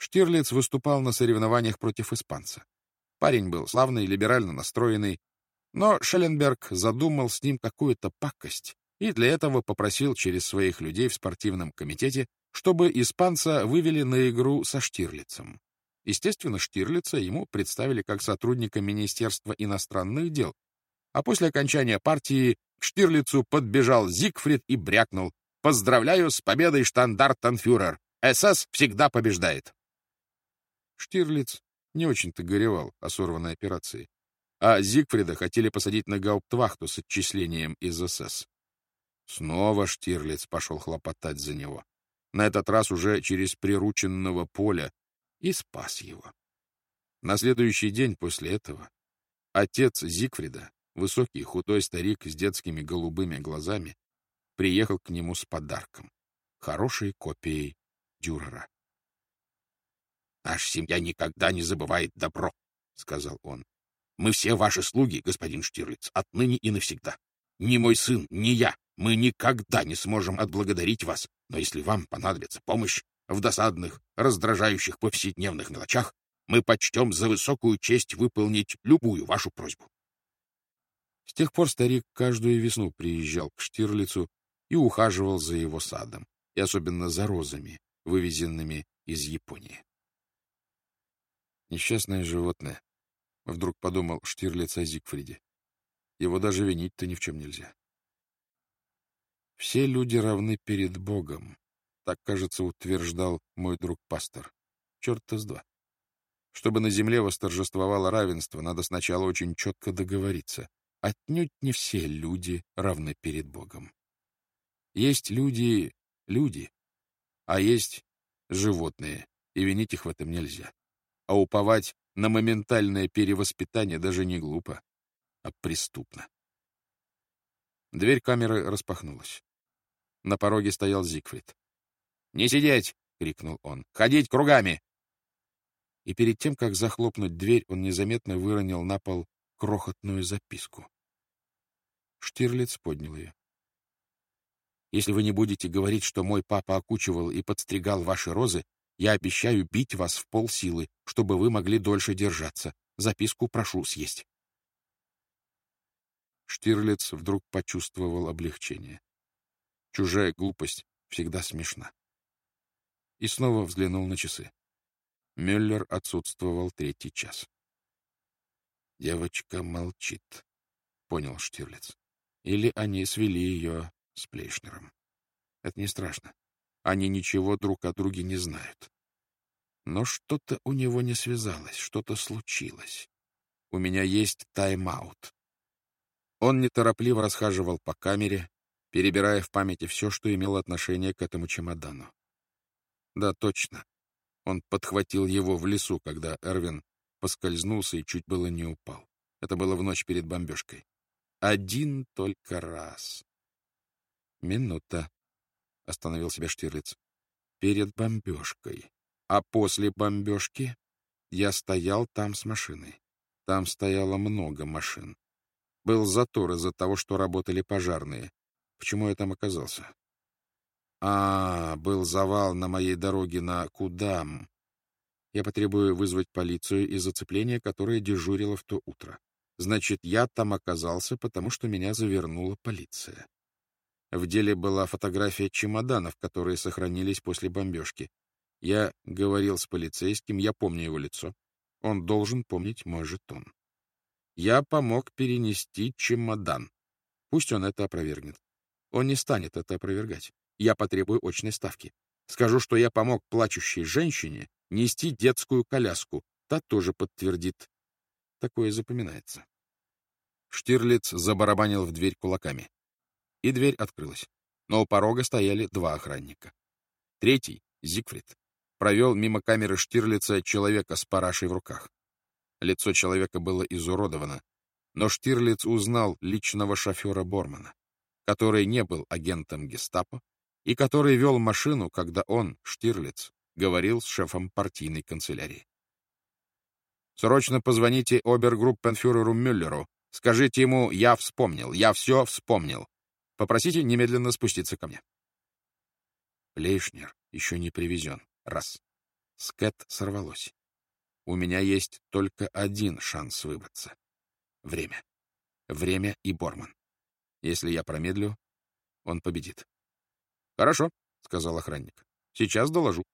Штирлиц выступал на соревнованиях против испанца. Парень был славный, либерально настроенный, но Шелленберг задумал с ним какую-то пакость и для этого попросил через своих людей в спортивном комитете, чтобы испанца вывели на игру со Штирлицем. Естественно, Штирлица ему представили как сотрудника Министерства иностранных дел, а после окончания партии к Штирлицу подбежал Зигфрид и брякнул «Поздравляю с победой, штандартенфюрер! СС всегда побеждает!» Штирлиц не очень-то горевал о сорванной операции, а Зигфрида хотели посадить на гауптвахту с отчислением из СС. Снова Штирлиц пошел хлопотать за него, на этот раз уже через прирученного поля, и спас его. На следующий день после этого отец Зигфрида, высокий худой старик с детскими голубыми глазами, приехал к нему с подарком — хорошей копией Дюрера. «Наша семья никогда не забывает добро», — сказал он. «Мы все ваши слуги, господин Штирлиц, отныне и навсегда. Ни мой сын, ни я, мы никогда не сможем отблагодарить вас, но если вам понадобится помощь в досадных, раздражающих повседневных мелочах, мы почтем за высокую честь выполнить любую вашу просьбу. С тех пор старик каждую весну приезжал к Штирлицу и ухаживал за его садом, и особенно за розами, вывезенными из Японии. Несчастное животное, — вдруг подумал Штирлиц о Зигфриде. Его даже винить-то ни в чем нельзя. Все люди равны перед Богом, так, кажется, утверждал мой друг-пастор. Черт-то с два. Чтобы на земле восторжествовало равенство, надо сначала очень четко договориться. Отнюдь не все люди равны перед Богом. Есть люди — люди, а есть животные, и винить их в этом нельзя. А уповать на моментальное перевоспитание даже не глупо, а преступно. Дверь камеры распахнулась. На пороге стоял Зигфрид. «Не сидеть!» — крикнул он. «Ходить кругами!» И перед тем, как захлопнуть дверь, он незаметно выронил на пол крохотную записку. Штирлиц поднял ее. «Если вы не будете говорить, что мой папа окучивал и подстригал ваши розы, я обещаю бить вас в полсилы, чтобы вы могли дольше держаться. Записку прошу съесть». Штирлиц вдруг почувствовал облегчение. Чужая глупость всегда смешна и снова взглянул на часы. Мюллер отсутствовал третий час. «Девочка молчит», — понял Штирлиц. «Или они свели ее с Плейшнером. Это не страшно. Они ничего друг о друге не знают. Но что-то у него не связалось, что-то случилось. У меня есть тайм-аут». Он неторопливо расхаживал по камере, перебирая в памяти все, что имело отношение к этому чемодану. Да, точно. Он подхватил его в лесу, когда Эрвин поскользнулся и чуть было не упал. Это было в ночь перед бомбежкой. Один только раз. Минута. Остановил себя Штирлиц. Перед бомбежкой. А после бомбежки я стоял там с машиной. Там стояло много машин. Был затор из-за того, что работали пожарные. Почему я там оказался? А, был завал на моей дороге на Кудам. Я потребую вызвать полицию из зацепления, которое дежурило в то утро. Значит, я там оказался, потому что меня завернула полиция. В деле была фотография чемоданов, которые сохранились после бомбежки. Я говорил с полицейским, я помню его лицо. Он должен помнить мой жетон. Я помог перенести чемодан. Пусть он это опровергнет. Он не станет это опровергать я потребую очной ставки. Скажу, что я помог плачущей женщине нести детскую коляску. Та тоже подтвердит. Такое запоминается. Штирлиц забарабанил в дверь кулаками. И дверь открылась. Но у порога стояли два охранника. Третий, Зигфрид, провел мимо камеры Штирлица человека с парашей в руках. Лицо человека было изуродовано, но Штирлиц узнал личного шофера Бормана, который не был агентом гестапо, и который вел машину, когда он, Штирлиц, говорил с шефом партийной канцелярии. «Срочно позвоните обергруппенфюреру Мюллеру. Скажите ему, я вспомнил, я все вспомнил. Попросите немедленно спуститься ко мне». Лейшнер еще не привезен. Раз. С Кэт сорвалось. У меня есть только один шанс выбраться. Время. Время и Борман. Если я промедлю, он победит. — Хорошо, — сказал охранник. — Сейчас доложу.